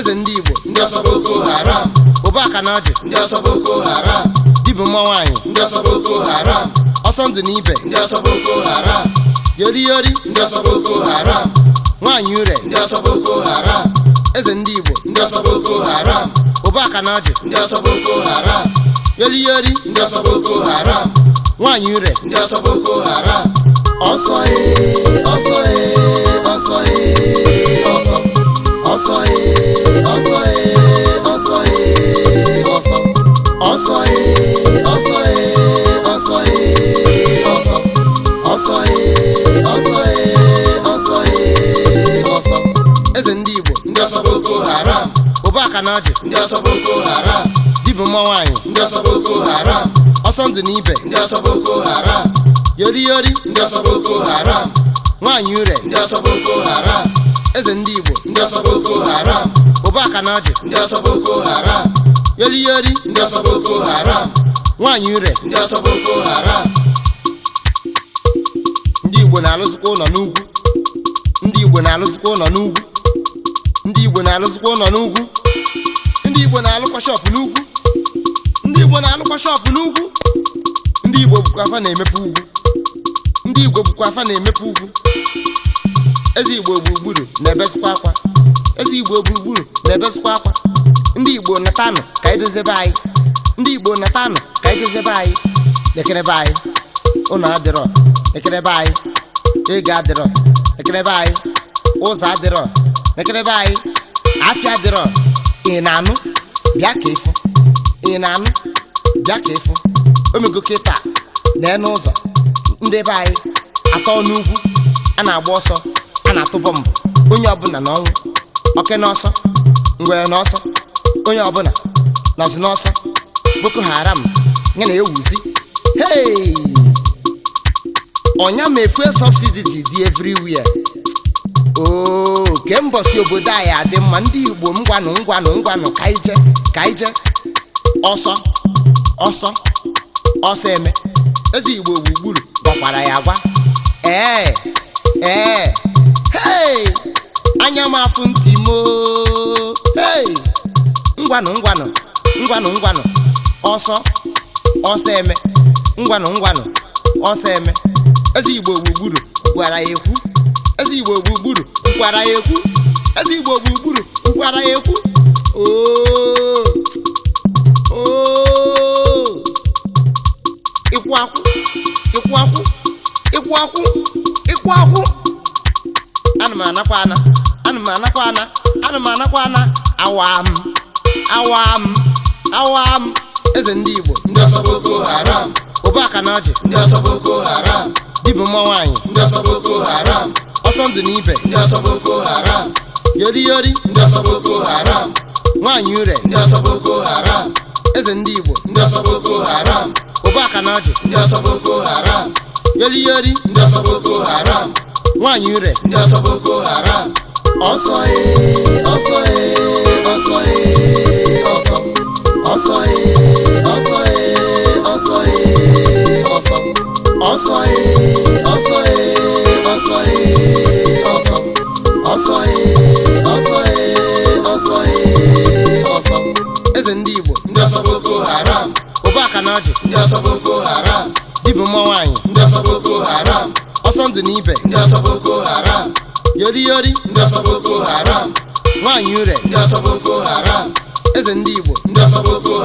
eze ndị igbo ndị ọsọ boko haram ụbaka na ọjị ndị ọsọ boko haram dibụ mma nwaanyị ndị ọsọ boko haram ọsọ ndụ na ibe ndị ọsọ boko haram yori yori ndị ọsọ boko haram nwaanyị ure ndị ọsọ boko haram eze ndị igbo ndị ọsọ boko haram ụbaka na ọjị ndị ọsọ boko haram yori yori ndị ọsọ boko haram nwaanyị ure ndị ọsọ boko haram ọsọ ee ọsọ ee ọsọ ee ọsọ ọsọ ee ọsọ ee ọsọ ee ọsọ ọsọ ee ọsọ eze ndị Igbo ndị ọsọ Boko Haram Ụbaka na ọjị ndị ọsọ Boko Haram dibụ mma nwaanyị ndị ọsọ Boko Haram ọsọ ndụ na ibe ndị ọsọ Boko Haram yoriyori ndị ọsọ Boko Haram nwaanyị ure ndị ọsọ Boko Haram eze ndị Igbo ndị ọsọ Boko Haram Ụbaka na ọjị ndị ọsọ Boko Haram Yori Yori ndị ọsọ Boko Haram Nwaanyị ure ndị ọsọ Boko Haram ndị Igbo na alụzikwa ụlọ n'ugwu ndị Igbo na alụzikwa ụlọ n'ugwu ndị Igbo na alụzikwa ụlọ n'ugwu ndị Igbo na-alụkwa shọpụ n'ugwu ndị Igbo na-alụkwa shọpụ n'ugwu ndị Igbo bụkwa afa na-emepe ugwu ndị Igbo bụkwa afa na-emepe ugwu eze igbo gburugburu na-ebesikwa akwa eze igbo gburugburu na-ebesikwa akwa ndị igbo natanụ ka anyị e dozebe anyị ndị igbo natanụ ka anyị e dozebe anyị lekerebe anyị ụnọ adịrọ lekerebe anyị ego adịrọ lekerebe anyị ụzọ adịrọ lekerebe anyị afịa adịrọ ị na-anụ bịa ka ịfụ ị na-anụ bịa ka ịfụ omego kịta na-enụ ụzọ ndị be anyị atọ n'ugwu a na-agba ọsọ a na-atụ bọmbụ onye ọbụla n'ọnwụ oke n'ọsọ ngwere n'ọsọ onye ọbụla nọzi n'ọsọ boko haram ya na-ewuzi hei ma efue sọbsidi ji dị everywhere oo oh, kembọsi obodo anyị adị mma ndị igbo ngwanụ ngwanụ ngwanụ ka ije ka ije ọsọ ọsọ ọsọ eme eze igbo gburugburu gwakwara ya gwa ee ee anya m afụ ntị m oh. ngwanụ ngwanụ ngwanụ ngwanụ ọsọ ọsọ eme ngwanụ ngwanụ ọsọ eme eze igbo gburugburu gwara ya ekwu eze igbo gburugburu gwara ya ekwu eze igbo gburugburu gwara ya ekwu oh! Oh! ịkwụ akwụ ịkwụ akwụ ịkwụ akwụ ịkwụ akwụ ana m anakwa ana m anakwa ana awam awam eze ndị Igbo ndị Haram ụbaka na ọjị ndị Haram dibụ mma nwaanyị ndị ọsọ Haram ọsọ ndụ na ibe ndị Haram ndị Haram nwaanyị ure eze ndị Igbo ụbaka na ọjị ndị nwaanyị rẹ. ndị ọsọ boko e, haram ọsọ ee ọsọ ee ọsọ ee ọsọ ọsọ ee ọsọ ee ọsọ ee ọsọ ọsọ ee ọsọ ee. yori yori ndị haram nwaanyị ure ndị haram eze ndị igbo ndị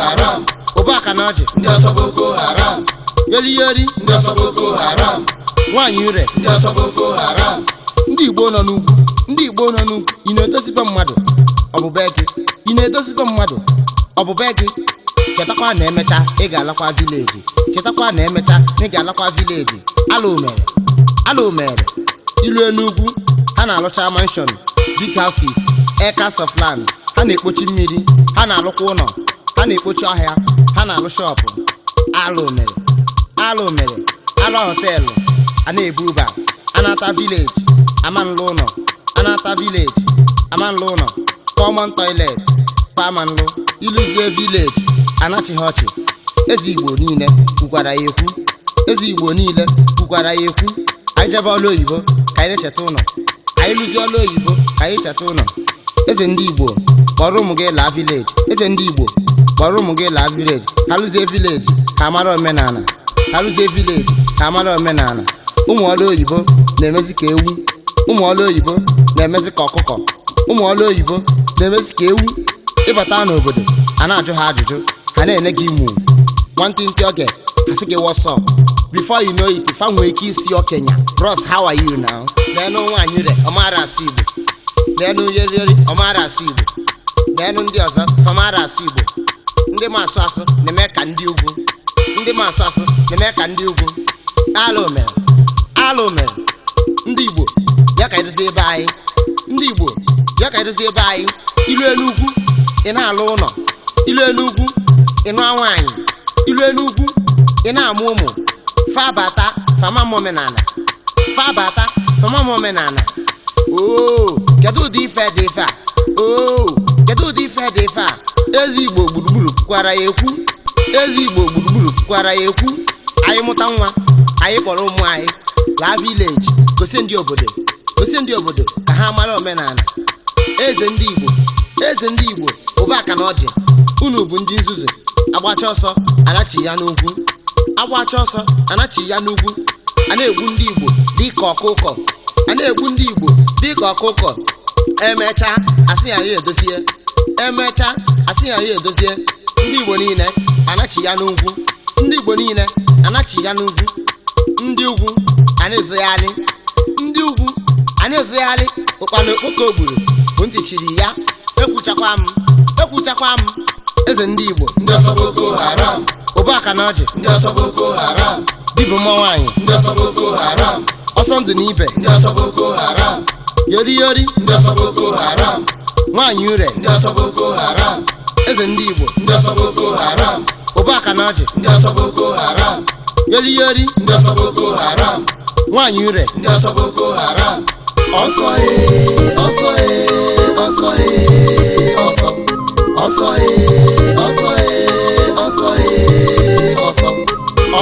haram ụbaka na ọjị ndị haram haram nwaanyị ure ndị haram ndị igbo nọ n'ugwu ndị igbo nọ na-edozibe mmadụ ọbụbe gị ị na-edozibe mmadụ gị na emecha ị ga-alakwa vileji chetakwa ala omere ala ilu n'ugwu ha na-alụcha mansion big houses acres of land ha na-ekpochi mmiri ha na-alụkwa ụlọ ha na-ekpochi ọhịa ha na-alụ shọpụ alụ mere alụ mere alụ họteelụ a na-ebu ụba anata vileji amanlụ ụlọ anata vileji amanlụ ụlọ kọmọn toilet pamanlụ ilụzie vileji anachighị ọchị eze igbo niile gwara ya ekwu eze igbo niile gwara ya ekwu anyị jebe ọlụ oyibo ka anyị na-echeta ụlọ anyị rụzie ọlụ oyibo ka anyị chata ụlọ eze ndị igbo kpọrọ ụmụ gị laa vileji eze ndị igbo kpọrọ ụmụ gị laa vileji ha rụzie vileji ka amara omenala ha rụzie vileji ka amara omenala ụmụ ọlụ oyibo na-emezi ka ewu ụmụ ọlụ oyibo na-emezi ka ọkụkọ ụmụ ọlụ oyibo na-emezi ka ewu ịbata n'obodo a na-ajụ ha ajụjụ ha na-ene gị imu nwantịntị oge ha sị gị wọsọpụ before you know it ife nwee ike isi okenya ross how are you now n'enu nwaanyị re ọmara asụ igbo n'enu yeriri ọmara asụ igbo n'enu ndị ọzọ famara asụ igbo ndị ma asụ asụ na-eme ka ndị ugwu ndị ma asụ asụ na-eme ka ndị ugwu alụ mere ndị igbo bịa ka edozi ebe anyị ndị igbo ya ka edozi ebe anyị ilu enugu ị na-alụ ụlọ ilu enugu ị nụọ nwaanyị ilu enugu ị na-amụ ụmụ fabata famam omenala fabata famam omenala oo oh, kedụ ụdị ife dị fa oo kedu ụdị ife dị fa oh, eze igbo gburugburu kwara ya ekwu eze igbo gburugburu kwara ya ekwu anyị mụta nwa anyị kpọrọ ụmụ anyị laa vileji gosi ndị obodo gosi ndị obodo ka ha mara omenala eze ndị igbo eze ndị igbo ụba aka na ọjị unu bụ ndị nzuzu agbacha ọsọ alachi ya n'okwu agbacha ọsọ anachi ya n'ugwu a na-egbu ndị igbo dị ka ọkụkọ a na-egbu ndị igbo dị ka ọkụkọ emechaa asị ya ya edozie emechaa asị ya ya edozie ndị igbo niile anachi ya n'ugwu ndị igbo niile anachi ya n'ugwu ndị ugwu a na-ezogharị ndị ugwu a na-ezogharị ụkpana okpoko gburu bụ ntị chiri ya ekwuchakwa m ekwuchakwa m eze ndị igbo ndị ọsọ boko haram obe aka na ọjị ndị ọsọ boko haram Bibu mma nwaanyị ndị ọsọ boko haram ọsọ ndụ na ibe ndị ọsọ boko haram yori yori ndị ọsọ boko haram nwaanyị ure ndị ọsọ boko haram eze ndị igbo ndị ọsọ boko haram obe aka na ọjị ndị ọsọ boko haram yori yori ndị ọsọ boko haram nwaanyị ure ndị ọsọ boko haram ọsọ ee ọsọ ee ọsọ ee ọsọ ọsọ ee ọsọ ee ọsọ ee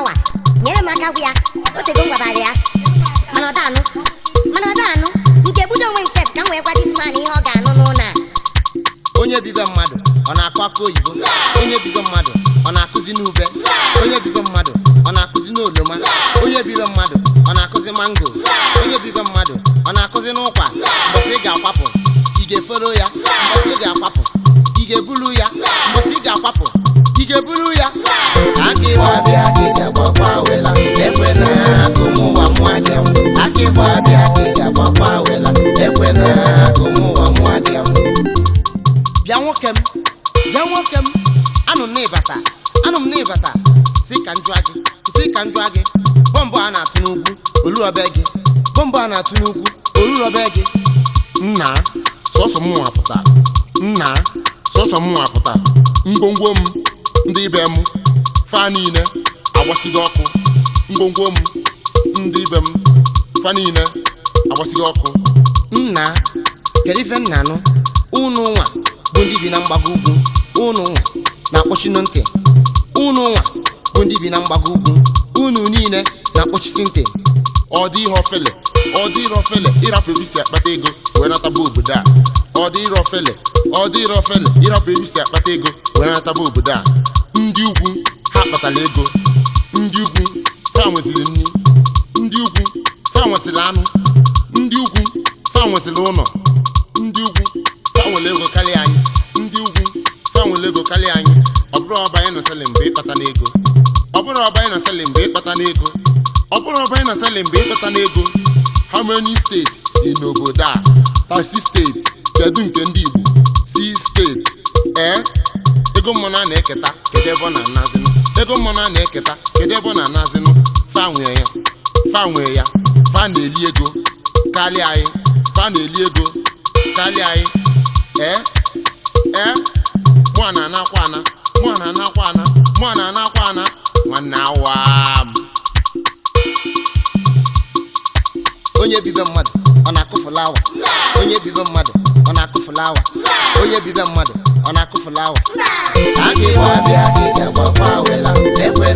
awa nyere m aka bụ ya o tego ya mana ọ daanụ mana ọ daanụ nke budo onwe nsep ka m wee gwa dis ihe ọ ga-anụ n'ụlọ a onye bibe mmadụ ọ na-akụ akụ oyibo onye bibe mmadụ ọ na-akụzi n'ube onye bibe mmadụ ọ na-akụzi n'oloma onye bibe mmadụ ọ na-akụzi mango onye bibe mmadụ ọ na-akụzi n'ụkwa mbọsị ị ga-akwapụ ị ga-eforo ya mbọsị ị ga-akwapụ ị ga-ebulu ya nwoke m anụ m n'ịbata anụ m n'ịbata si ka njụa gị si ka njụa gị bọmbụ a na-atụ n'ugwu olurobe gị bọmbụ a na-atụ n'ugwu olurobe gị nna sọsọ m nwapụta nna sọsọ m nwapụta ngwongwo m ndị ibe m fa niile agbasigo ọkụ ngwongwo m ndị ibe m fa niile agbasigo ọkụ nna kedu ife nna anụ ụnụ nwa bụ ndị bi na mgbago ugwu unu na-akpọchinu ntị unu nwa bụ ndị bi na mgbago ugwu unu niile na-akpọchisi ntị ọ dị ihe ofele ọ dị ire ofele ịrapụ ebe isi akpata ego wee nataba obodo a ọ dị ire ofele ọ dị ire ofele ịrapụ ebe akpata ego wee nataba obodo a ndị ugwu ha kpatara ego ndị ugwu fa nweziri nri ndị ugwu fa nwesịrị anụ ndị ugwu fa nwesịrị ụlọ ọzọ nwere ego karịa anyị ọ bụrụ ọba anyị na selin bụ ịkpata n'ego ọ bụrụ ọba anyị na selin bụ ịkpata n'ego ọ bụrụ ọba anyị na selin bụ ịkpata n'ego ha many steeti dị n'obodo a tasi steeti kedu nke ndị Igbo si steeti ee eh? ego mmanụ a na-eketa kedu ebe ọ na-anazinụ ego mmanụ a na-eketa kedu ebe ọ na-anazinụ fa nwee ya fa nwee ya fa na-eli ego karịa anyị fa na-eli ego karịa anyị ee eh? ee eh? mwana anakwana mwana anakwana mwana anakwana onye bibe mmadụ ọ na awa onye bibe mmadụ ọ na awa onye bibe mmadụ ọ na awa akụ mụwa gị abịa awela ekwe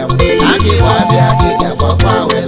na mụ gị